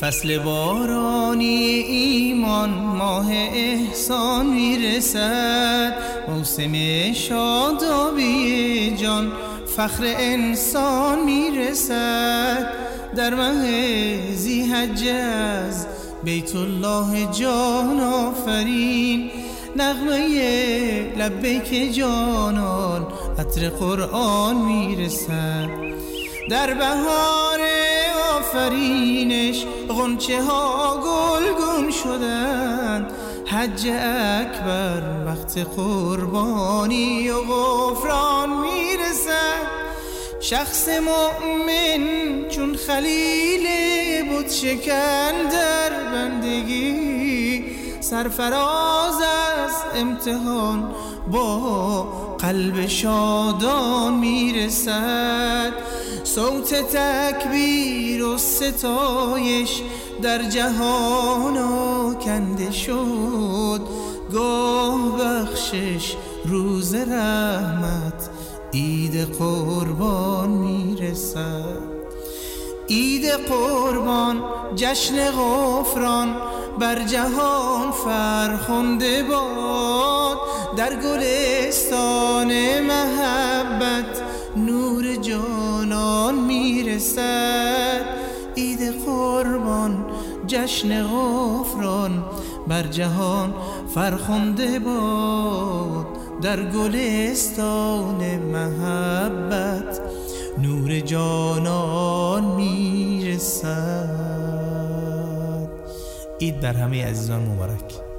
فصل بارانی ایمان ماه احسان می‌رسد. موسم شادابی جان فخر انسان می‌رسد. در مه زیحج از بیت الله جان آفرین. نغمه لبیک جانان عطر قرآن می‌رسد. در بهار آفرینش غنچه ها گلگون شدند. حج اکبر وقت قربانی و غفران می‌رسد. شخص مؤمن چون خلیل بود شکن در بندگی. سرفراز از امتحان با قلب شادان می‌رسد. صوت تکبیر و ستایش در جهان کنده شد. گاه بخشش روز رحمت عید قربان می‌رسد. عید قربان جشن غفران بر جهان فرخنده باد. در گلستان محبت نور جانان می‌رسد. عید قربان جشن غفران. بر جهان فرخنده باد در گلستان محبت. نور جانان می‌رسد. اید بر همه عزیزان مبارک.